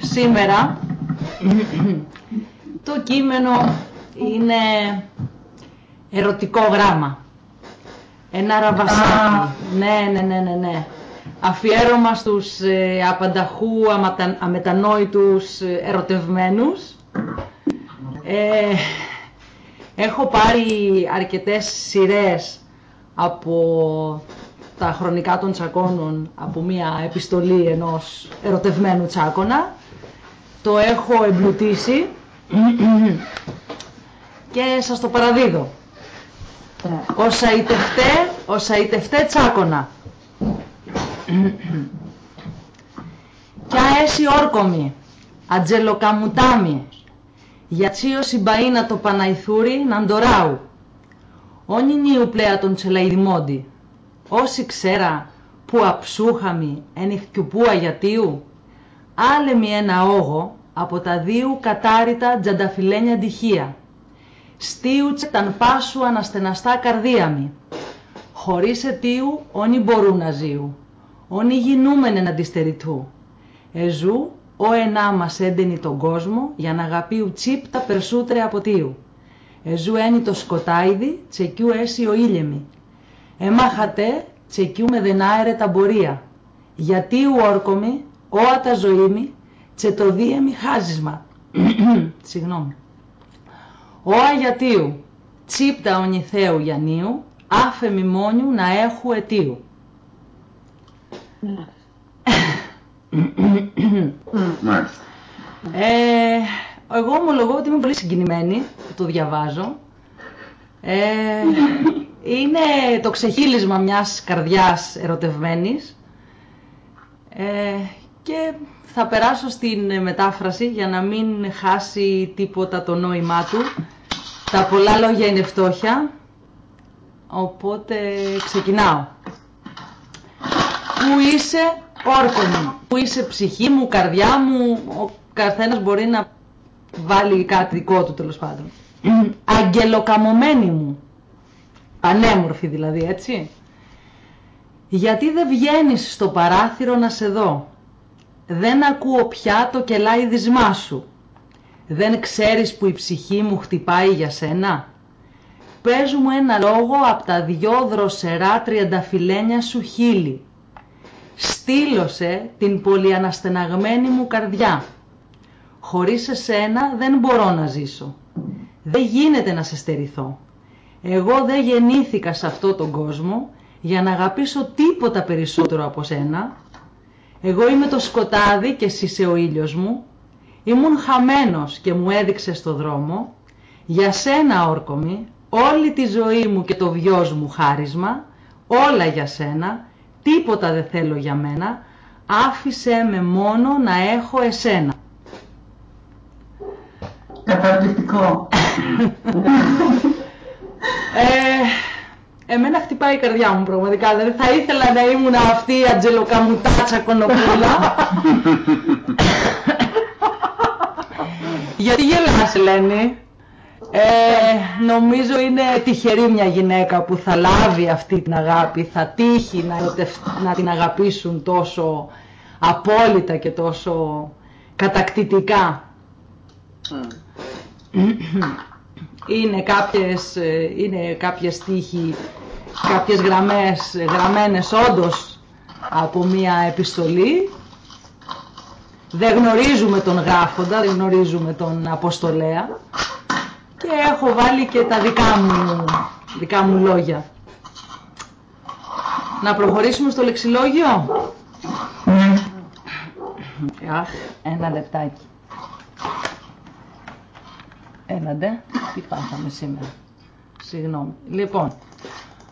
σήμερα το κείμενο είναι ερωτικό γράμμα. Ένα ραβασάκι. Ναι, ναι, ναι, ναι, ναι. Αφιέρωμα στους ε, απανταχού αματα, αμετανόητους ε, ερωτευμένους. Ε, έχω πάρει αρκετές σειρές από τα χρονικά των τσακώνων από μια επιστολή ενός ερωτευμένου τσάκωνα. Το έχω εμπλουτίσει και σας το παραδίδω. Όσα ητευτέ, όσα ητευτέ τσάκωνα. Κι αέσι όρκομη, ατζελοκαμουτάμι, τσίο συμπαΐνα το Παναϊθούρι ναντοράου. Όνι νιου πλέα τον τσελαϊδημόντι, όσοι ξέρα που αψούχαμι εν που αγιατίου, άλλε μη ένα όγο από τα δύο κατάριτα τζανταφιλένια ντυχία. Στίουτσε ταν πάσου αναστεναστά καρδία μη. Χωρίς αιτίου όνοι μπορούν να ζήου, όνοι γινούμενε να αντιστερητού. Εζού ο ενά μας έντενει τον κόσμο για να αγαπείου τσίπ τα περσούτρε από τίου. Εζού ένι το σκοτάιδι, τσεκιού έσυ ο ήλιεμι. Εμάχατε, τσεκιού με δενάερε τα μπορεία. Γιατί ου όρκομι, όατα ζωήμι, τσε το δίεμι χάζισμα. Συγγνώμη. Ο Αγιατίου, τσίπτα ονιθέου Γιαννίου, άφε μνημόνιου να έχου αιτίου. ε, εγώ ομολογώ ότι είμαι πολύ συγκινημένη που το διαβάζω. Ε, είναι το ξεχύλισμα μιας καρδιάς ερωτευμένης ε, και θα περάσω στην μετάφραση για να μην χάσει τίποτα το νόημά του. Τα πολλά λόγια είναι φτώχεια, οπότε ξεκινάω. Πού είσαι όρκο μου, πού είσαι ψυχή μου, καρδιά μου, ο καθένας μπορεί να βάλει κάτι δικό του τέλος πάντων. Αγγελοκαμωμένη μου, πανέμορφη δηλαδή έτσι. Γιατί δεν βγαίνεις στο παράθυρο να σε δω, δεν ακούω πια το κελάιδισμά σου. Δεν ξέρεις που η ψυχή μου χτυπάει για σένα. Πες μου ένα λόγο από τα δυο δροσερά τριανταφυλένια σου χείλη. Στήλωσε την πολυαναστεναγμένη μου καρδιά. Χωρίς εσένα δεν μπορώ να ζήσω. Δεν γίνεται να σε στερηθώ. Εγώ δεν γεννήθηκα σε αυτό τον κόσμο για να αγαπήσω τίποτα περισσότερο από σένα εγώ είμαι το σκοτάδι και εσύ είσαι ο ήλιος μου. Ήμουν χαμένος και μου έδειξες το δρόμο. Για σένα όρκομη, όλη τη ζωή μου και το βιός μου χάρισμα, όλα για σένα, τίποτα δεν θέλω για μένα, άφησέ με μόνο να έχω εσένα. Καταπληκτικό. ε, Εμένα χτυπάει η καρδιά μου πραγματικά. Δηλαδή θα ήθελα να ήμουν αυτή η Ατζελοκαμουτάτσα κονοπούλα. Γιατί γελάς Ελένη; Ε, νομίζω είναι τυχερή μια γυναίκα που θα λάβει αυτή την αγάπη, θα τύχει να, να την αγαπήσουν τόσο απόλυτα και τόσο κατακτητικά. Είναι κάποιες, ε, είναι κάποιες τύχοι κάποιες γραμμές γραμμένες όντως από μία επιστολή. Δεν γνωρίζουμε τον γράφοντα, δεν γνωρίζουμε τον αποστολέα και έχω βάλει και τα δικά μου, δικά μου λόγια. Να προχωρήσουμε στο λεξιλόγιο. Αχ, ένα λεπτάκι. Έναντε, τι πάθαμε σήμερα. Συγγνώμη. Λοιπόν,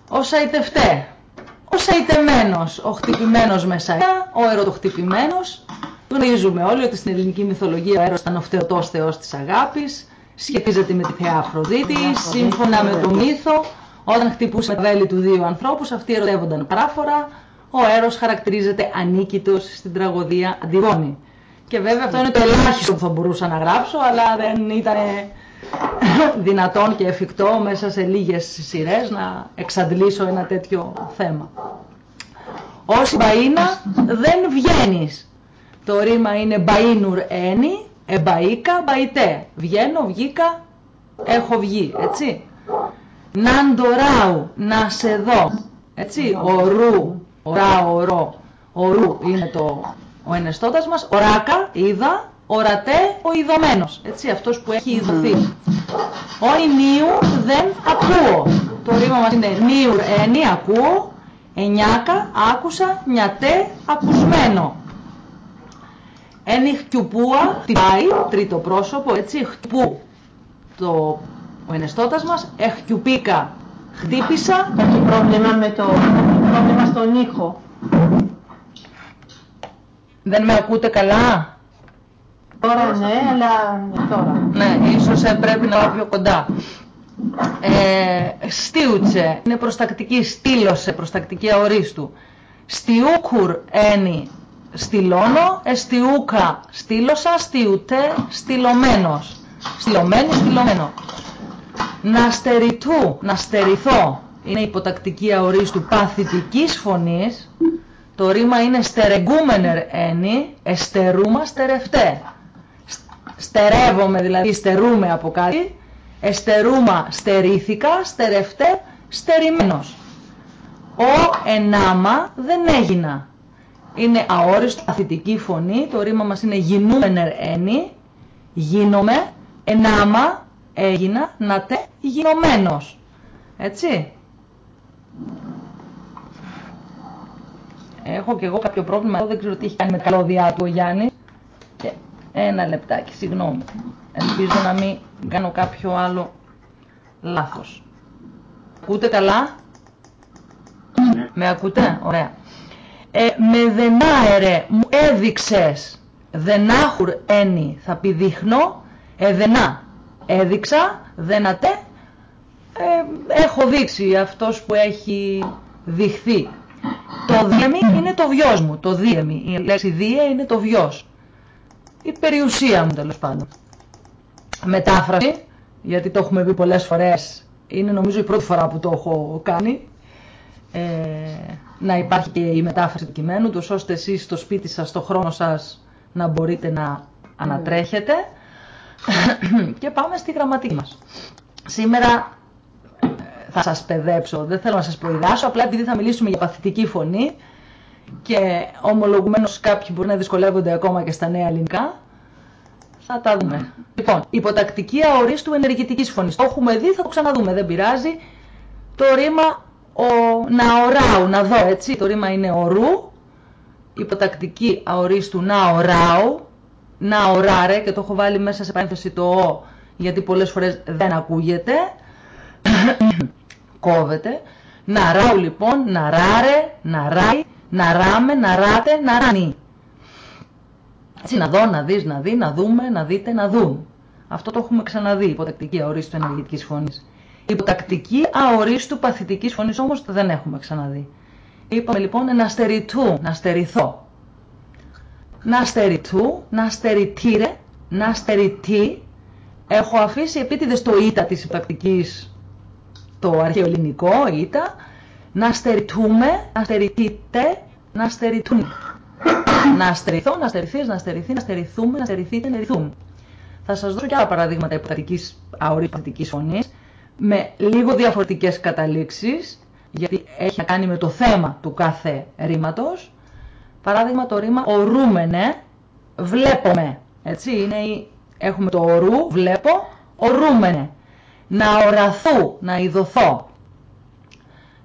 ο σαϊτευτέ, ο σαϊτεμένος, ο χτυπημένος μέσα, ο ερωτοχτυπημένος. Γνωρίζουμε όλοι ότι στην ελληνική μυθολογία ο έρωτας ήταν ο φτεωτός θεός της αγάπης, σχετίζεται με τη θεά Αφροδίτη, σύμφωνα με το μύθο, όταν χτυπούσε τα βέλη του δύο ανθρώπους, αυτοί ερωτεύονταν παράφορα, ο έρος χαρακτηρίζεται ανίκητος στην τραγωδία Αντιγόνη. Και βέβαια αυτό είναι το ελάχιστο που θα μπορούσα να γράψω, αλλά δεν ήταν δυνατόν και εφικτό μέσα σε λίγες σειρές να εξαντλήσω ένα τέτοιο θέμα. Ως μπαΐνα δεν βγαίνεις. Το ρήμα είναι μπαΐνουρ ένι, εμπαΐκα, μπαϊτέ. Βγαίνω, βγήκα, έχω βγει, έτσι. Ναντοράου, να σε δω, έτσι. Ορού, ορά, ορό, ορού είναι το, ο ενεστώτας μας. Οράκα, είδα, ορατέ, ο ειδωμένος, έτσι, αυτός που έχει ειδωθεί. Ο νίου δεν ακούω. Το ρήμα μας είναι νίουρ ένι, ακούω, εννιάκα, άκουσα, νιατέ, ακουσμένο. Ένι χτυπούα, χτυπάει, τρίτο πρόσωπο, έτσι, χτυπού. Το, ο ενεστώτας μας, εχτυπήκα, χτύπησα. Έχει πρόβλημα με το πρόβλημα στον ήχο. Δεν με ακούτε καλά; Τώρα ναι, αλλά τώρα. Ναι, ίσως ε, πρέπει να πάω πιο κοντά. Ε, στίουτσε, είναι προστακτική, στήλωσε, προστακτική αορίστου. Στιούκουρ ένι, στυλώνω, εστιούκα, στήλωσα, στιουτέ, στυλωμένος. Στυλωμένη, στυλωμένο. Να στεριτού, να στερηθώ, είναι υποτακτική αορίστου παθητικής φωνής. Το ρήμα είναι στερεγκούμενερ ένι, εστερούμα, στερευτέ. Στερεύομαι, δηλαδή στερούμε από κάτι, εστερούμα, στερήθηκα, στερευτέ, στερημένος. Ο ενάμα δεν έγινα. Είναι αόριστο, παθητική φωνή, το ρήμα μας είναι γινούμενερ ένι, γίνομαι, ενάμα, έγινα, να τε, γινωμένος. Έτσι. Έχω και εγώ κάποιο πρόβλημα, δεν ξέρω τι έχει κάνει με τα καλώδια του ο Γιάννης. Και ένα λεπτάκι, συγγνώμη. Ελπίζω να μην κάνω κάποιο άλλο λάθος. Ακούτε καλά; Με ακούτε; Ωραία. Ε, με δενάερε μου έδειξες. Δενάχουρ ένι θα πει δείχνω. Εδενά έδειξα δενατέ ε, έχω δείξει αυτός που έχει δειχθεί. Το δίεμι είναι το βιός μου. Το δίεμι η λέξη δίε είναι το βιός η περιουσία μου τέλος πάντων μετάφραση γιατί το έχουμε πει πολλές φορές είναι νομίζω η πρώτη φορά που το έχω κάνει ε, να υπάρχει και η μετάφραση του κειμένου, τους ώστε εσείς στο σπίτι σας, στο χρόνο σας, να μπορείτε να ανατρέχετε. και πάμε στη γραμματική μας. Σήμερα ε, θα σας παιδέψω, δεν θέλω να σας προειδάσω, απλά επειδή θα μιλήσουμε για παθητική φωνή και ομολογουμένως κάποιοι μπορεί να δυσκολεύονται ακόμα και στα νέα ελληνικά, θα τα δούμε. Λοιπόν, υποτακτική αορίστου ενεργητικής φωνής. Το έχουμε δει, θα το ξαναδούμε, δεν πειράζει. Το ρήμα ο, να οράου, να δω, έτσι. Το ρήμα είναι ορού, υποτακτική αορίστου να οράου, να οράρε και το έχω βάλει μέσα σε παρένθεση το ο, γιατί πολλές φορές δεν ακούγεται, κόβεται. Να ράου λοιπόν, να ράρε, να ράει, να ράμε, να ράτε, να ράνει. Έτσι, να δω, να δεις, να δει, να δούμε, να δείτε, να δουν. Αυτό το έχουμε ξαναδεί, υποτακτική αορίστου ενεργητικής φωνής. Υποτακτική αορίστου παθητικής φωνής όμως δεν έχουμε ξαναδεί. Είπαμε λοιπόν να στερητού, να στερηθώ. Να στερητού, να στερητήρε, να στερητή. Έχω αφήσει επίτηδες το ήττα της υποτακτικής, το αρχαίο ελληνικό ήττα. Να στερητούμε, να στερητείτε, να στερητούν. να στερηθώ, να στερηθείς, να στερηθεί, να στερηθούμε, να στερηθείτε, να στερηθούν. Θα σας δώσω και άλλα παραδείγματα υποτακτικής αορίστου φωνής με λίγο διαφορετικές καταλήξεις, γιατί έχει να κάνει με το θέμα του κάθε ρήματος. Παράδειγμα το ρήμα ορούμενε, βλέπουμε. Έτσι, είναι έχουμε το ορού, βλέπω, ορούμενε. Να οραθού, να ειδωθώ.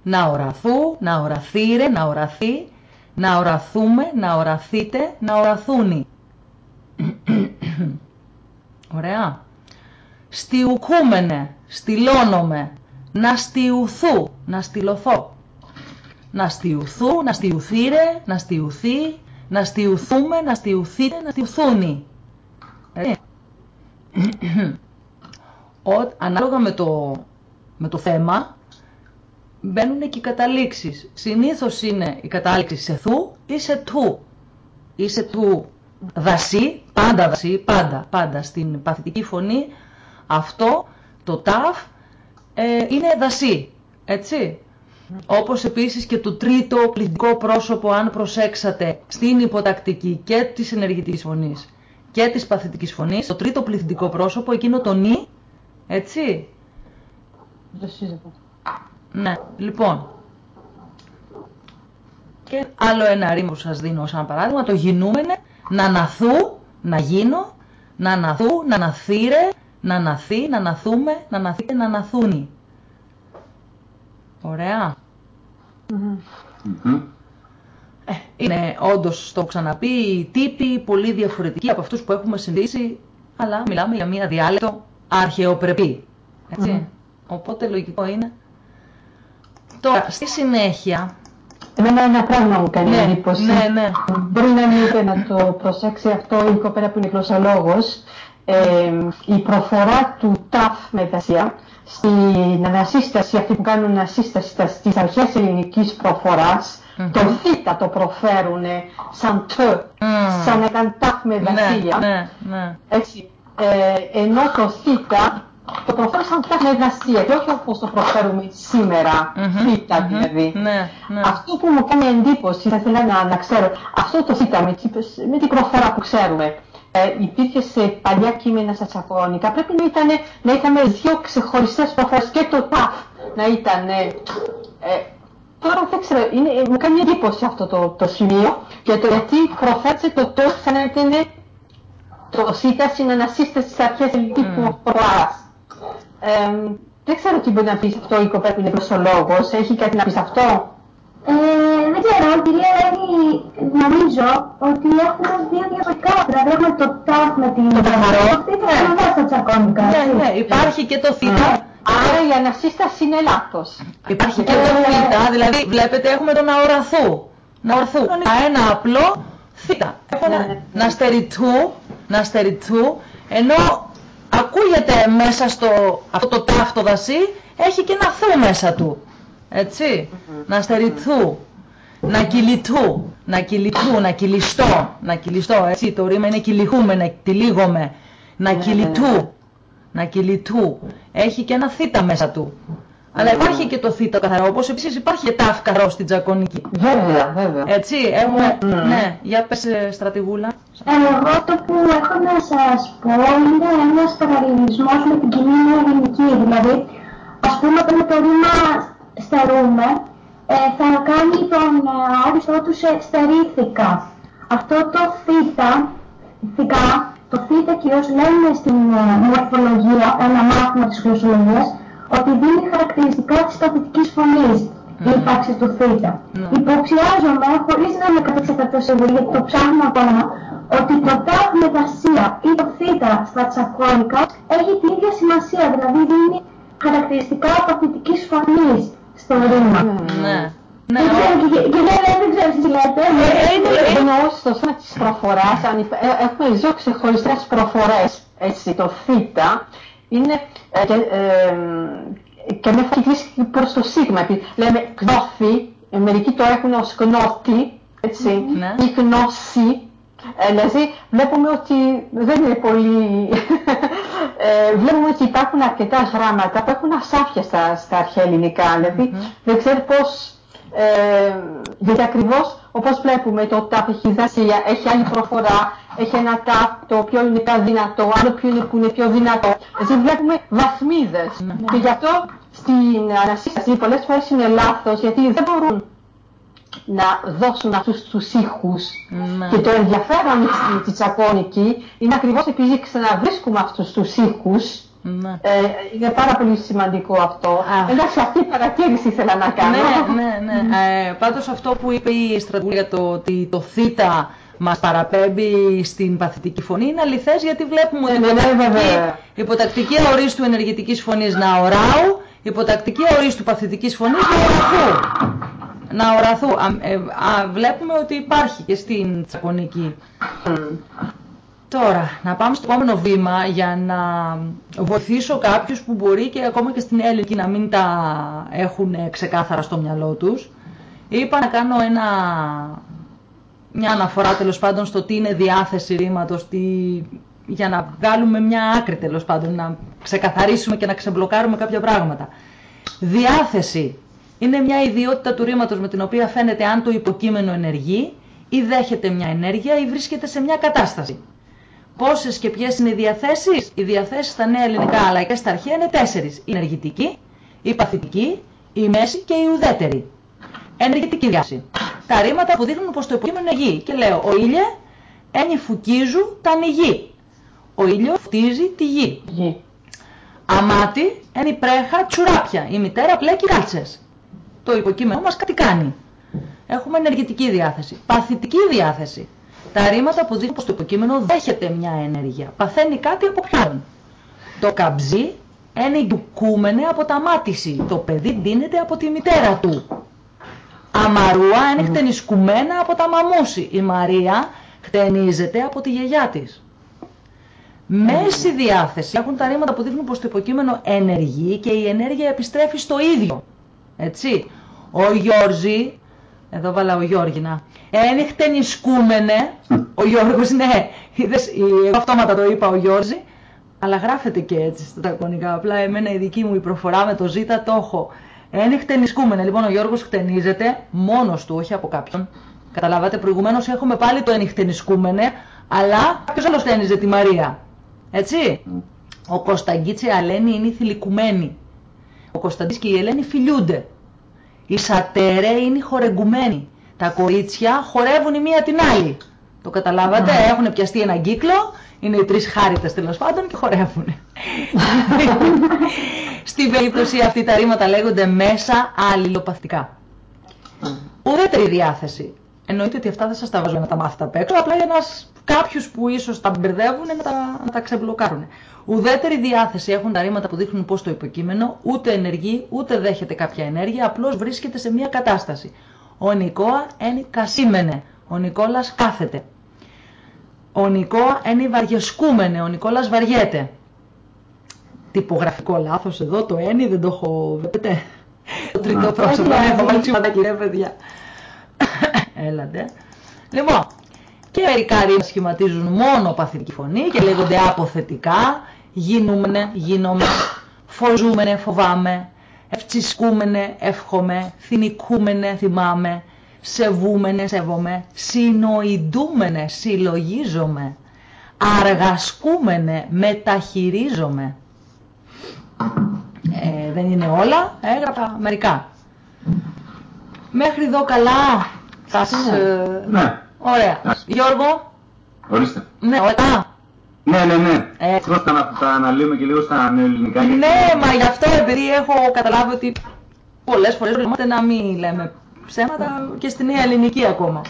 Να οραθού, να οραθήρε, να οραθεί, να οραθούμε, να οραθείτε, να οραθούνι. Ωραία. Στιουκούμενε, στυλώνομαι, να στιουθού, να στυλωθώ. Να στιουθού, να στιουθήρε, να στιουθεί, να στιουθούμε, να στιουθείτε, να στιουθούνι. ανάλογα με το, με το θέμα, μπαίνουν και οι καταλήξεις. Συνήθως είναι η κατάληξη σε θου ή σε του. Ή σε του δασί, πάντα δασί, πάντα, πάντα στην παθητική φωνή αυτό το ταφ ε, είναι δασί, έτσι. Όπως επίσης και το τρίτο πληθυντικό πρόσωπο, αν προσέξατε, στην υποτακτική και της ενεργητικής φωνής και της παθητικής φωνής, το τρίτο πληθυντικό πρόσωπο, εκείνο το νη, έτσι. Δεν σύζυγο. Ναι, λοιπόν. Και άλλο ένα ρήμα που σας δίνω σαν παράδειγμα, το γινούμενε, να αναθού, να γίνω, να αναθού, να αναθύρε, να αναθεί, να αναθούμε, να αναθείτε, να αναθούνι. Ωραία. Μμμ. Ε, είναι όντως, το έχω ξαναπεί, τύποι πολύ διαφορετικοί από αυτούς που έχουμε συνδύσει, αλλά μιλάμε για μία διάλεκτο αρχαιοπρεπή. Έτσι. Μμμ. Οπότε λογικό είναι. Τώρα, στη συνέχεια, Εμένα ένα πράγμα μου κάνει Ναι, εντύπωση. ναι, ναι. Μπορεί να μην είπε να το προσέξει αυτό η κοπέρα που είναι γλωσσολόγος. Ε, η προφορά του ταφ με δασία στην ανασύσταση, αυτή που κάνουν ανασύσταση στα- στις αρχές ελληνικής προφοράς, Μμμ. το θ το προφέρουν σαν τ, Μμμ. σαν να ήταν ταφ με δασία. ναι, ναι, ναι. Έτσι. Ε, ενώ το θ το προφέρουν σαν ταφ με δασία και όχι όπως το προφέρουμε σήμερα, Μμμ, θ μμμ. δηλαδή. Ναι, ναι. Αυτό που μου κάνει εντύπωση, θα ήθελα να, να ξέρω, αυτό το θήτα με, την- με την προφορά που ξέρουμε, ε, υπήρχε σε παλιά κείμενα στα τσακώνικα, πρέπει να, ήταν, να είχαμε δύο ξεχωριστές προφορές και το ταφ να ήταν... ε, ε, τώρα δεν ξέρω, είναι, ε, μου κάνει εντύπωση αυτό το, το σημείο, για το γιατί προφέρησε το το σαν να ήταν το θήτα στην ανασύσταση στις αρχές ελληνικής Μμ. προφοράς. Ε, δεν ξέρω τι μπορεί να πεις σε αυτό η κοπέλα που είναι γλωσσολόγος. Έχει κάτι να πεις σε αυτό; Ε, δεν ξέρω, η κυρία λέγει, νομίζω ότι έχουμε δύο διαφορετικά. Δηλαδή έχουμε το ταφ με την Το καθαρό. αυτή το ξαναδώ στα τσακώνικα. Ναι, έτσι. ναι, υπάρχει και το θήτα. Άρα η ανασύσταση είναι λάθος. Υπάρχει και το θήτα, δηλαδή βλέπετε έχουμε το να οραθού. Να ορθού. Ένα απλό θήτα. Έχω Ναι, ένα- ναι. να στεριτού, να στεριτού, ενώ ακούγεται μέσα στο αυτό το ταύτο δασί, έχει και ένα θου μέσα του. Έτσι. Να στεριτού, να κυλιτού, να κυλιτού, να κυλιστώ, να κυλιστώ, έτσι. Το ρήμα είναι κυλιχούμε, να τυλίγομαι, να Ναι, ναι, κυλιτού, ναι. να κυλιτού. Έχει και ένα θήτα μέσα του. Αλλά υπάρχει και το θήτα καθαρό, όπως επίσης υπάρχει και τάφ καρό στην τζακονική. Βέβαια, βέβαια. Έτσι, έχουμε... Ναι. Ναι, για πες ε, στρατηγούλα. Εγώ το που έχω να σας πω είναι ένας παραλληλισμός με την κοινή μου ελληνική. Δηλαδή, ας πούμε όταν το ρήμα στερούμε, ε, θα κάνει τον ε, άριστό τους σε στερήθηκα. Αυτό το θήτα, θηκα, το θήτα κυρίως λένε στην ε, μορφολογία, ένα μάθημα της γλωσσολογίας, ότι δίνει χαρακτηριστικά της παθητικής φωνής η ύπαρξη του θήτα. Ναι. Υποψιάζομαι, χωρίς να είμαι 100% σίγουρη, γιατί το ψάχνω ακόμα, ότι το τάφ με δασία ή το θήτα στα τσακώνικα έχει την ίδια σημασία, δηλαδή δίνει χαρακτηριστικά παθητικής φωνής στο ρήμα. Ναι. Ναι, Δεν ξέρω, ο- και, και δεν, δεν ξέρω τι λέτε. Ε, είναι- Ε, Εννοώ στο θέμα της προφοράς, αν υπ- ε, έχουμε δύο ξεχωριστές προφορές, έτσι, το θήτα, είναι ε, και, ε, και με φαγητή προς το σίγμα. επί- Λέμε γνώθη, ε, μερικοί το έχουν ως γνώτη, έτσι, Ναι. ή γνώση. Ε, δηλαδή βλέπουμε ότι δεν είναι πολύ... ε, βλέπουμε ότι υπάρχουν αρκετά γράμματα που έχουν ασάφεια στα, στα αρχαία ελληνικά. Δηλαδή δεν ξέρω πώς... Ε, γιατί ακριβώς όπως βλέπουμε το τάπ έχει δασία, έχει άλλη προφορά, έχει ένα τάπ το οποίο είναι πιο δυνατό, άλλο πιο είναι που είναι πιο δυνατό. Δηλαδή βλέπουμε βαθμίδες. Και γι' αυτό στην ανασύσταση πολλές φορές είναι λάθος γιατί δεν μπορούν να δώσουν αυτούς τους ήχους. Ναι. Και το ενδιαφέρον στη, στη τσακώνικη είναι ακριβώς επειδή ξαναβρίσκουμε αυτούς τους ήχους. Ναι. Ε, είναι πάρα πολύ σημαντικό αυτό. Α. Εντάξει, αυτή η παρατήρηση ήθελα να κάνω. Ναι, ναι, ναι. Ε, πάντως αυτό που είπε η στρατηγούλα για το ότι το θήτα μας παραπέμπει στην παθητική φωνή είναι αληθές γιατί βλέπουμε Ναι, ότι ναι, ναι, υποτακτική, βέβαια. υποτακτική αορίστου ενεργητικής φωνής να οράου, υποτακτική αορίστου παθητικής φωνής να οραθού. Να οραθού. Α, ε, α, βλέπουμε ότι υπάρχει και στην τσακωνική. Τώρα, να πάμε στο επόμενο βήμα για να βοηθήσω κάποιους που μπορεί και ακόμα και στην ελληνική να μην τα έχουν ξεκάθαρα στο μυαλό τους. Είπα να κάνω ένα, μια αναφορά τέλος πάντων στο τι είναι διάθεση ρήματος, τι, για να βγάλουμε μια άκρη τέλος πάντων, να ξεκαθαρίσουμε και να ξεμπλοκάρουμε κάποια πράγματα. Διάθεση Είναι μια ιδιότητα του ρήματος με την οποία φαίνεται αν το υποκείμενο ενεργεί ή δέχεται μια ενέργεια ή βρίσκεται σε μια κατάσταση. Πόσες και ποιες είναι οι διαθέσεις, Οι διαθέσεις στα νέα ελληνικά αλλά και στα αρχαία είναι τέσσερις. Η ενεργητική, η παθητική, η μέση και η ουδέτερη. Ενεργητική διάθεση. Τα ρήματα που δείχνουν πως το υποκείμενο είναι γη. Και λέω, ο ήλιε ένι φουκίζου τα γη. Ο ήλιο φτίζει τη γη. Γη. Αμάτι ένι πρέχα τσουράπια. Η μητέρα πλέκει κάλτσε. Το υποκείμενο μας κάτι κάνει. Έχουμε ενεργητική διάθεση. Παθητική διάθεση. Τα ρήματα που δείχνουν πως το υποκείμενο δέχεται μια ενέργεια. Παθαίνει κάτι από ποιον; Το καμπζί ενηγκούμενε από τα μάτιση. Το παιδί ντύνεται από τη μητέρα του. Αμαρούα είναι χτενισκουμένα από τα μαμούσι. Η Μαρία χτενίζεται από τη γιαγιά της. Μέση διάθεση έχουν τα ρήματα που δείχνουν πως το υποκείμενο ενεργεί και η ενέργεια επιστρέφει στο ίδιο. Έτσι. Ο Γιώργη εδώ βάλα ο Γιώργινα. Ένιχτε νησκούμενε. Ο Γιώργος, ναι. Είδες, εγώ αυτόματα το είπα ο Γιώργη. Αλλά γράφεται και έτσι στα τακονικά. Απλά εμένα η δική μου η προφορά με το ζήτα το έχω. Ένιχτε νησκούμενε. Λοιπόν, ο Γιώργος χτενίζεται μόνος του, όχι από κάποιον. Καταλάβατε, προηγουμένως έχουμε πάλι το ενιχτενισκούμενε, αλλά κάποιος άλλος χτένιζε τη Μαρία. Έτσι. Ο Κωνσταντίτσι Αλένη είναι θηλυκουμένη. Ο Κωνσταντής και η Ελένη φιλιούνται. Οι σατέρε είναι χορεγκουμένοι. Τα κορίτσια χορεύουν η μία την άλλη. Το καταλάβατε, mm. έχουν πιαστεί έναν κύκλο, είναι οι τρεις χάριτες τέλος πάντων και χορεύουν. Στην περίπτωση αυτή τα ρήματα λέγονται μέσα αλληλοπαθητικά. Mm. Ουδέτερη διάθεση. Εννοείται ότι αυτά δεν σας τα βάζω να τα μάθετε απ' έξω, απλά για να κάποιους που ίσως τα μπερδεύουν να τα, να τα ξεμπλοκάρουν. Ουδέτερη διάθεση έχουν τα ρήματα που δείχνουν πως το υποκείμενο ούτε ενεργεί ούτε δέχεται κάποια ενέργεια, απλώς βρίσκεται σε μια κατάσταση. Ο Νικόα είναι κασίμενε, ο Νικόλας κάθεται. Ο Νικόα είναι βαριεσκούμενε, ο Νικόλας βαριέται. Τυπογραφικό λάθος εδώ, το ένι δεν το έχω, βλέπετε. Το τρίτο πρόσωπο, έχω βάλει τσιματάκι ρε παιδιά. Έλατε. Λοιπόν, και μερικά ρήμα σχηματίζουν μόνο παθητική φωνή και λέγονται αποθετικά, γίνουμενε, γίνομαι, φοζούμενε, φοβάμαι, ευτσισκούμενε, εύχομαι, θυμικούμενε, θυμάμαι, σεβούμενε, σέβομαι, συνοηντούμενε, συλλογίζομαι, αργασκούμενε, μεταχειρίζομαι. Ε, δεν είναι όλα, έγραφα μερικά. Μέχρι εδώ καλά. Σας, ναι. Ε, ναι. Ωραία. Γιώργο. Ορίστε. Ναι, ωραία. Ναι, ναι, ναι. Ε, θα να τα αναλύουμε και λίγο στα ελληνικά. Ναι, μα γι' αυτό επειδή έχω καταλάβει ότι πολλές φορές πρέπει να μην λέμε ψέματα και στη νέα ελληνική ακόμα.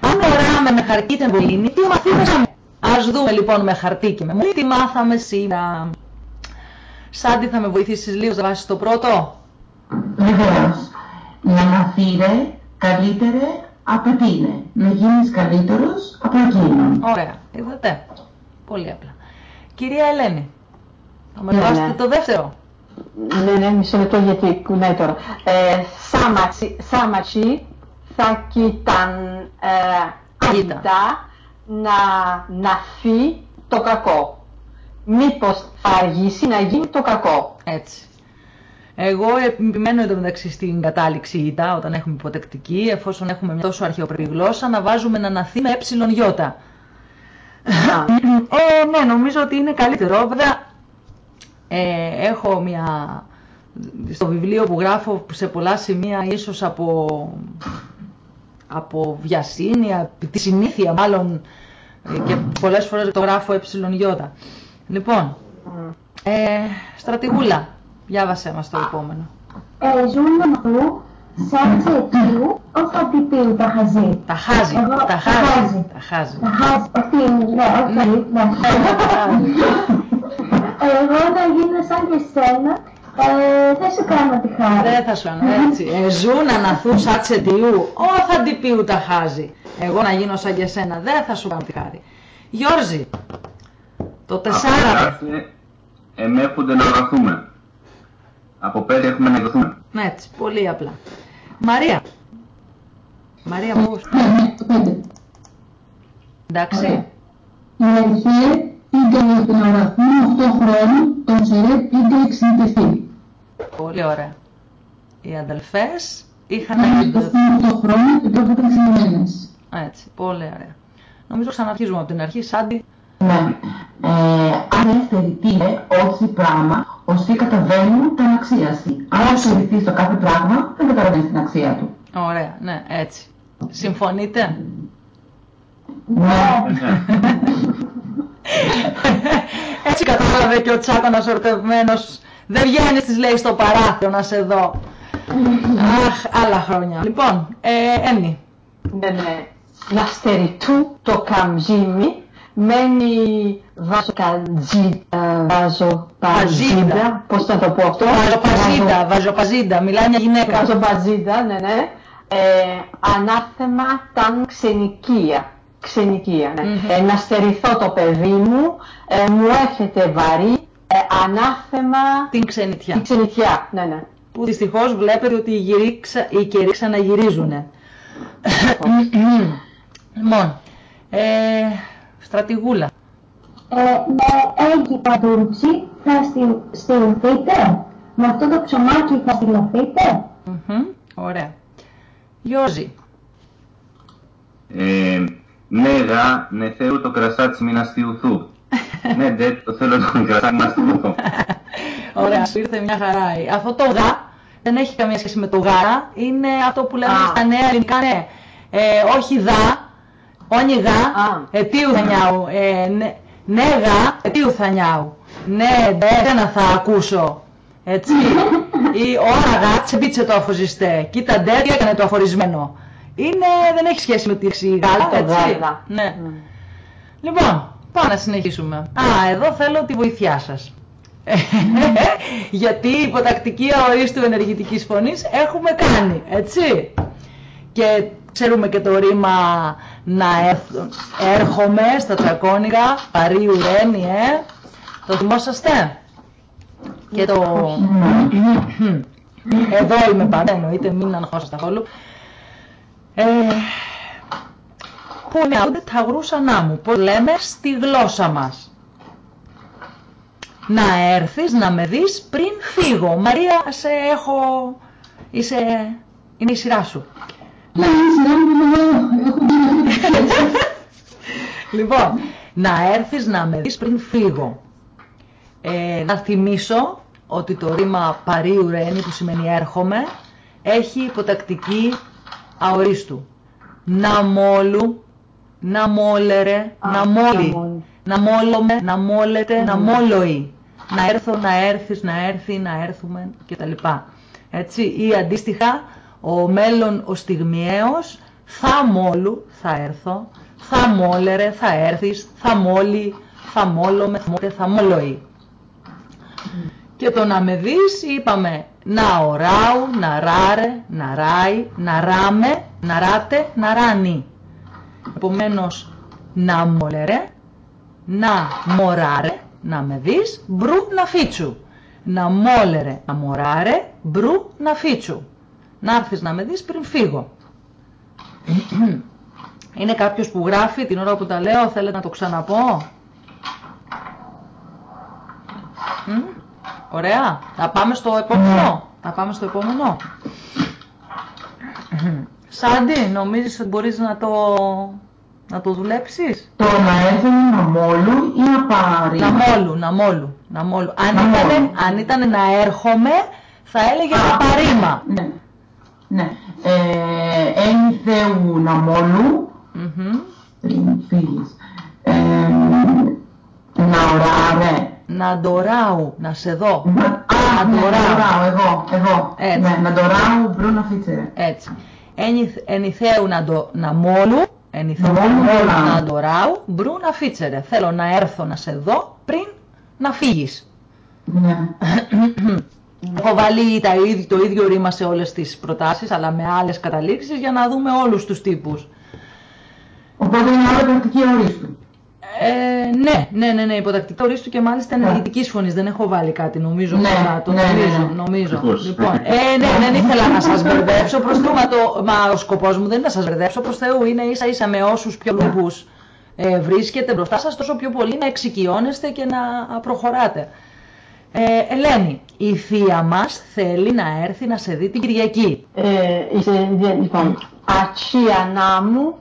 Αν οράμε με χαρτί την Βολίνη, τι μαθαίναμε. Ας δούμε λοιπόν με χαρτί και με μολύνη τι μάθαμε σήμερα. Σάντι θα με βοηθήσεις λίγο να βάσεις το πρώτο; Βεβαίως. Να μαθήρε καλύτερε από τι είναι; Να γίνεις καλύτερος από εκείνον. Ωραία. Είδατε. Πολύ απλά. Κυρία Ελένη, θα με ναι, ναι. το δεύτερο. Ναι, ναι, μισό λεπτό γιατί κουνάει τώρα. Ε, σάματσι, σάματσι θα κοίταν ε, να, να φύγει το κακό. Μήπως θα αργήσει να γίνει το κακό. Έτσι. Εγώ επιμένω εδώ μεταξύ στην κατάληξη ΙΤΑ, όταν έχουμε υποτεκτική, εφόσον έχουμε μια τόσο αρχαιοπρεπή γλώσσα, να βάζουμε να αναθεί με ε ε, ναι, νομίζω ότι είναι καλύτερο. Βέβαια, ε, έχω μια... Στο βιβλίο που γράφω σε πολλά σημεία, ίσως από, από βιασύνη, τη συνήθεια μάλλον, ε, και πολλές φορές το γράφω ε Λοιπόν, ε, στρατηγούλα, διάβασέ μας το επόμενο. Ε, ζουν του σαν τσεκίου, όχι ότι τα χαζί; Τα χάζει, τα χάζει. Τα χάζει. Τα χάζει, αυτή ναι, όχι, ναι. Εγώ όταν γίνω σαν και σένα, ε, δεν σου κάνω τη χάρη. Δεν θα σου κάνω έτσι. Ε, ζουν αναθούν σαν τσετιού, όχι θα την τα χάζει. Εγώ να γίνω σαν και σένα, δεν θα σου κάνω τη χάρη. Γιώργη, το τεσσάρα... Ενέχονται να βραθούμε. Από πέντε έχουμε να βραθούμε. Έτσι, πολύ απλά. Μαρία. Μαρία πώς; Εντάξει. Η αρχαία πήγε για τον αριθμό 8 χρόνων, τον Σερέτ πήγε εξηγητευτεί. Πολύ ωραία. οι αδελφές είχαν Ναι, γίνει το το... το χρόνο και πρώτα ήταν ξενημένες. Έτσι, πολύ ωραία. Νομίζω ξαναρχίζουμε από την αρχή, Σάντι. Ναι. Ε, αν δεύτερη τι είναι, όχι πράγμα, όσοι καταβαίνουν την αξία σου. Αν ασχοληθεί στο κάθε πράγμα, δεν καταλαβαίνεις την αξία του. Ωραία, ναι, έτσι. Συμφωνείτε; Ναι. έτσι κατάλαβε και ο τσάτανας ορτευμένος. Δεν βγαίνεις, της λέει στο παράθυρο να σε δω. Αχ, άλλα χρόνια. Λοιπόν, ε, Έμνη. Ναι, ναι. Να στερητού το καμζίμι μένει βαζοκατζί- ε, βαζοπαζίδα. Πώς θα το πω αυτό; Βαζοπαζίντα, βαζοπαζίντα. Μιλάει μια γυναίκα. Βαζοπαζίδα, ναι, ναι. Ε, ανάθεμα ταν ξενικία. Ξενικία, ναι. Μμμ. Ε, να στερηθώ το παιδί μου, ε, μου έρχεται βαρύ, ε, ανάθεμα Την ξενιτιά. την ξενικιά. Ναι, ναι. Που δυστυχώς βλέπετε ότι οι, γυρί, ξα- οι καιροί ξαναγυρίζουνε. λοιπόν, ε, στρατηγούλα. Ε, με έγκυ παντούτσι θα στη- στηριχθείτε. Με αυτό το ψωμάκι θα στυλωθείτε. Μμμ, Ωραία. Γιώζη. Ε, ναι, γα, ναι, θέλω το κρασάτσι μην αστιουθού. ναι, ντε, το θέλω το κρασάτσι μην αστιουθού. Ωραία, σου ήρθε μια χαρά. Αυτό το γα δεν έχει καμία σχέση με το γάρα. Είναι αυτό που λέμε Α. στα νέα ελληνικά, ναι. Ε, όχι δα, όνει γα, Α. ετίου θα νιάου. Ε, ναι, ναι γα, ετίου θα νιάου. Ναι, ντε, δεν θα ακούσω. Έτσι. Ή ώρα γα, τσεμπίτσε το αφοζιστέ. Κοίτα ντε, τι έκανε το αφορισμένο. Είναι, δεν έχει σχέση με τη γάλα, Το έτσι. γάλα. Ναι. Μμ. Λοιπόν, πάμε να συνεχίσουμε. Α, εδώ θέλω τη βοήθειά σας. Γιατί υποτακτική αορίστου ενεργητικής φωνής έχουμε κάνει, έτσι. Και ξέρουμε και το ρήμα να έρθ- έρχομαι στα τσακώνιγα, παρίου ρένι, ε. Το θυμόσαστε; Και το... Εδώ είμαι πάντα, εννοείται, μην αγχώσαστε καθόλου. Ε, που νεούνται τα γρούσανά μου, που λέμε στη γλώσσα μας. Να έρθεις να με δεις πριν φύγω. Μαρία, σε έχω... Είσαι... Είναι η σειρά σου. Ναι, σειρά μου εδώ, έχω μπει αυτή τη Λοιπόν, να έρθεις να με δεις πριν φύγω. Ε, να θυμίσω ότι το ρήμα παρίου ρένι που σημαίνει έρχομαι έχει υποτακτική αορίστου. Να μόλου, να μόλερε, Α, να να μόλι, μόλι. να μόλομε, να μόλετε, να μόλοει. Να έρθω, να έρθεις, να έρθει, να έρθουμε κτλ. Έτσι, ή αντίστοιχα, ο μέλλον ο στιγμιαίος θα μόλου, θα έρθω, θα μόλερε, θα έρθεις, θα μόλι, θα μόλομε, θα μόλτε, θα μόλοει. Και το να με δεις είπαμε να οράου, να ράρε, να ράει, να ράμε, να ράτε, να ράνει. Επομένως, να μολερε, να μωράρε, να με δεις, μπρου να φίτσου. Να μόλερε, να μωράρε, μπρου να φίτσου. Να έρθεις να με δεις πριν φύγω. Είναι κάποιος που γράφει την ώρα που τα λέω, θέλετε να το ξαναπώ; Μμ, Ωραία. Θα πάμε στο επόμενο. Θα πάμε στο επόμενο. Σάντι, νομίζεις ότι μπορείς να το, να το δουλέψεις; Το να έρθουν να μόλου ή να πάρει; Να μόλου, να μόλου, να μόλου. Αν, Να ήτανε, μόλου. αν ήτανε να έρχομαι, θα έλεγε Α, να παρήμα. Ναι. Ναι. Ε, ένι Θεού να μόλου, Μμμ. πριν φύγεις. Ε, να ωράρε. Να ντοράου, να σε δω. Να, α, Να ναι, ντοράω. να ντοράω, εγώ, εγώ. Έτσι. Ναι, να ντοράω Μπρούνα Φίτσερε. Έτσι. Ενι- Ενιθέου να, ντο, να μόλου, ενιθέου Να να μόλου, μόλου, ντοράου. να ντοράου, μπρου να φίτσερε. Θέλω να έρθω να σε δω πριν να φύγεις. Ναι. Έχω βάλει τα, ίδ- το ίδιο ρήμα σε όλες τις προτάσεις, αλλά με άλλες καταλήξεις για να δούμε όλους τους τύπους. Οπότε είναι όλα πρακτική ορίστου. Ε, ναι, ναι, ναι, ναι, υποτακτικό ορίστου και μάλιστα Ναι. ενεργητικής φωνής. Δεν έχω βάλει κάτι, νομίζω. Ναι, καλά, το ναι, ναι, νομίζω, ναι. νομίζω. Ευτυχώς. Λοιπόν, ε, ναι, δεν ήθελα να σας μπερδέψω προς Θεού, μα, το, μα ο σκοπός μου δεν είναι να σας μπερδέψω προς Θεού, είναι ίσα ίσα με όσους πιο λόγους ε, βρίσκετε μπροστά σας, τόσο πιο πολύ να εξοικειώνεστε και να προχωράτε. Ε, Ελένη, Η θεία μας θέλει να έρθει να σε δει την Κυριακή. Ε, είσαι, λοιπόν, ατσία μου,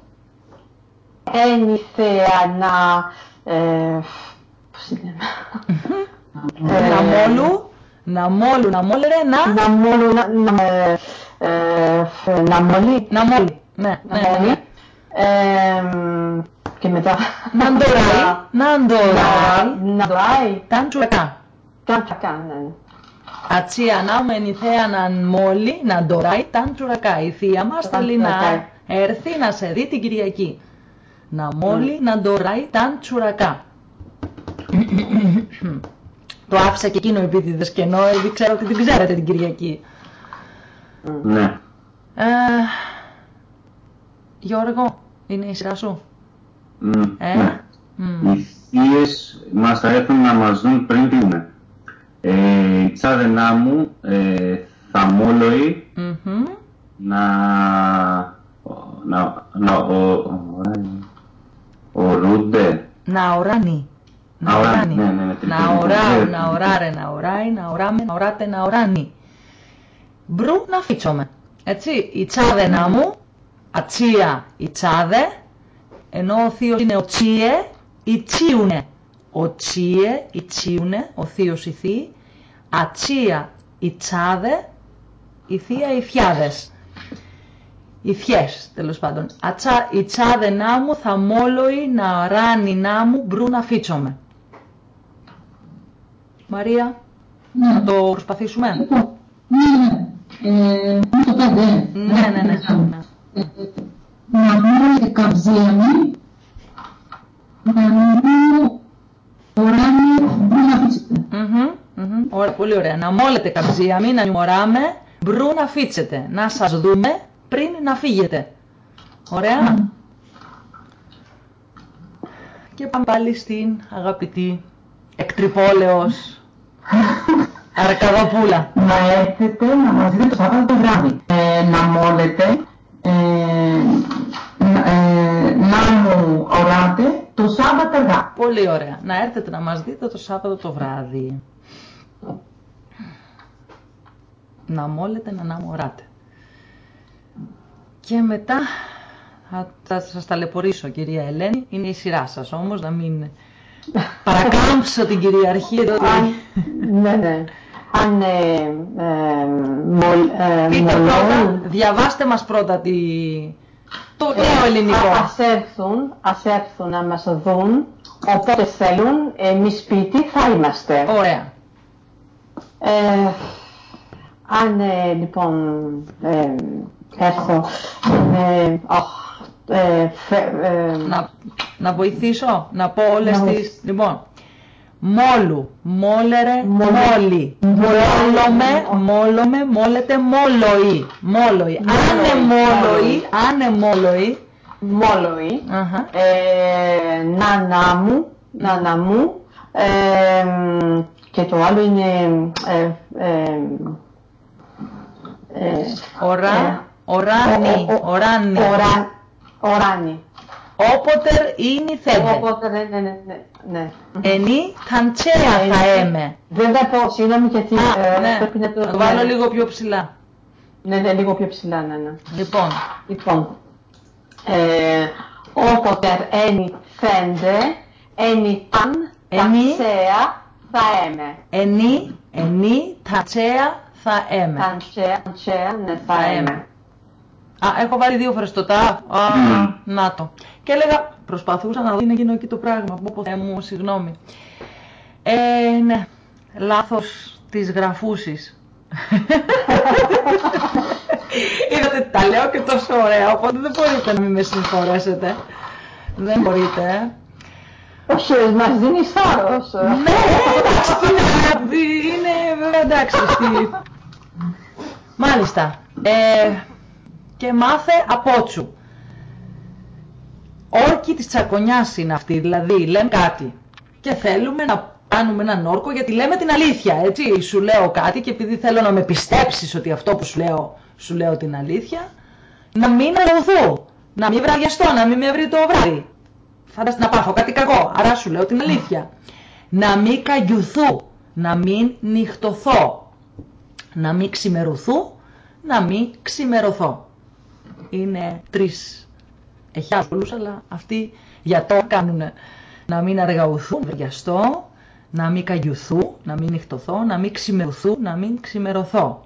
ένι θέα να... Ε, πώς είναι... να μόλου, να μόλου, να μόλερε, να... Να μόλου, να... να ε, να μολύ. Να μόλι, ναι, Να ναι, ναι, μολύ. ναι. Ε, και μετά... Να ντοράει, να ντοράει, Να- Να ντοράει. ταν τσουρακά. Κάτσα, ναι. Ατσία να μεν θέα να μόλι, να ντοράει, ταν τσουρακά. Η θεία μας Ταν θέλει να τσουρακά. έρθει να σε δει την Κυριακή. Να μόλι, να ντοράει, ταν τσουρακά. Το άφησα και εκείνο επίτηδες και ενώ επειδή ξέρω ότι την ξέρετε την Κυριακή. Ναι. Ε, Γιώργο, είναι η σειρά σου; Μμ, Ε, ναι. μμ. Οι θείες μας θα έρθουν να μας δουν πριν πίνουμε. Ε, η τσάδενά μου ε, θα μόλοει Μμμ. να... να... να... ο... ορούνται. Να οράνει. Να Α, οράνει, οράνει. ναι, ναι, ναι, Να τριτό, οράω, ναι. να οράρε, να οράει, να οράμε, να οράτε, να οράνει. Μπρου να φίτσομαι. Έτσι, η τσάδενα μου, ατσία η τσάδε, ενώ ο θείος είναι ο τσίε, η τσίουνε. Ο τσίε, η τσίουνε, ο θείος η θείοι, ατσία η τσάδε, η θεία οι θιάδες. Οι θιές, τέλος πάντων. Ατσά, η τσάδε να μου θα μόλοει να ράνει να μου μπρου να φίτσομαι. Μαρία, Ναι. να το προσπαθήσουμε; Λοιπόν, ναι, ναι. Ε, είναι το πέντε, ε. Ναι, ναι, ναι. ναι. Να μου καμζίαμι, να μου φύσετε. Μμμ, μμμ. Ωραία, πολύ ωραία. Να μόλετε καμψία, μην ανημοράμε, μπρου να φίτσετε. Να σας δούμε πριν να φύγετε. Ωραία. Και πάμε πάλι στην αγαπητή εκτρυπόλεως Αρκαδοπούλα. να έρθετε να μας δείτε το Σάββατο το βράδυ. Ε, να μόλετε, ε, να, ε, να μου οράτε το Σάββατο αργά. Πολύ ωραία. Να έρθετε να μας δείτε το Σάββατο το βράδυ. Να μόλετε, να αναμοράτε. Και μετά θα, θα σας ταλαιπωρήσω κυρία Ελένη. Είναι η σειρά σας όμως, να μην παρακάμψω την κυριαρχία. διότι- Αν, ναι, ναι. Αν ε, ε, μολ, ε, Πείτε μολώνουν, πρώτα, διαβάστε μας πρώτα τη... το νέο ελληνικό. α- ας έρθουν, ας έρθουν να μας δουν, οπότε θέλουν, εμείς σπίτι θα είμαστε. Ωραία. Ε, αν ε, λοιπόν ε, έρθω, ε, αχ, ε, φε- ε, Να, να βοηθήσω, να πω όλες Να τις... Λοιπόν, μόλου, μόλερε, Μόλε. μόλι. Μόλομε, μόλομε, μόλετε, μόλοη. Μόλοη. Άνε μόλοη, άνε μόλοη. μόλοη, Αχα. ε, νάνα μου, νάνα μου, ε, και το άλλο είναι ε, ε, ε, Ορά, οράνι, ο- ο- οράνι. Ωρα- Οράνι. Όποτερ είναι θέτε. Οπότε, ναι, ναι, ναι, ναι, ναι. Ενή θαντσέα θα έμε. Δεν θα πω, συγγνώμη γιατί Α, ε, ναι, πρέπει να το... να το βάλω λίγο πιο ψηλά. Ναι, ναι, λίγο πιο ψηλά, ναι, ναι. Λοιπόν, Λοιπόν, ε, όποτε ένι φέντε, ένι ταν, Ένι. ταντσέα, θα έμε. ενή, ενή θαντσέα θα έμε. Ταντσέα, ταντσέα, ναι, θα Θα έμε. Έμε. Α, έχω βάλει δύο φορές το τα. Α, Μμμ. να το. Και έλεγα, προσπαθούσα να δω τι είναι εκείνο εκεί το πράγμα. Πω, πω, Θεέ μου, συγγνώμη. Ε, ναι, λάθος της γραφούσης. Είδατε, τα λέω και τόσο ωραία, οπότε δεν μπορείτε να μην με συγχωρέσετε. Δεν μπορείτε, ε. Όχι, μας δίνεις θάρρος. Ναι, εντάξει, τι να πει, είναι βέβαια εντάξει. στη- Μάλιστα. Ε, και μάθε απότσου. Όρκοι της τσακονιάς είναι αυτή, δηλαδή λέμε κάτι και θέλουμε να κάνουμε έναν όρκο γιατί λέμε την αλήθεια, έτσι. Σου λέω κάτι και επειδή θέλω να με πιστέψεις ότι αυτό που σου λέω, σου λέω την αλήθεια, να μην αρωθώ, να μην βραγιαστώ, να μην με βρει το βράδυ. Φαντάζεσαι να πάθω κάτι κακό, άρα σου λέω την αλήθεια. Να μην καγιουθώ, να μην νυχτωθώ. να μην ξημερωθού, να μην ξημερωθώ. Είναι τρεις εχιάσπολους, αλλά αυτοί για το κάνουν να μην αργαουθούν, βιαστώ, να μην καγιουθού, να μην νυχτωθώ, να μην ξημερωθού, να μην ξημερωθώ.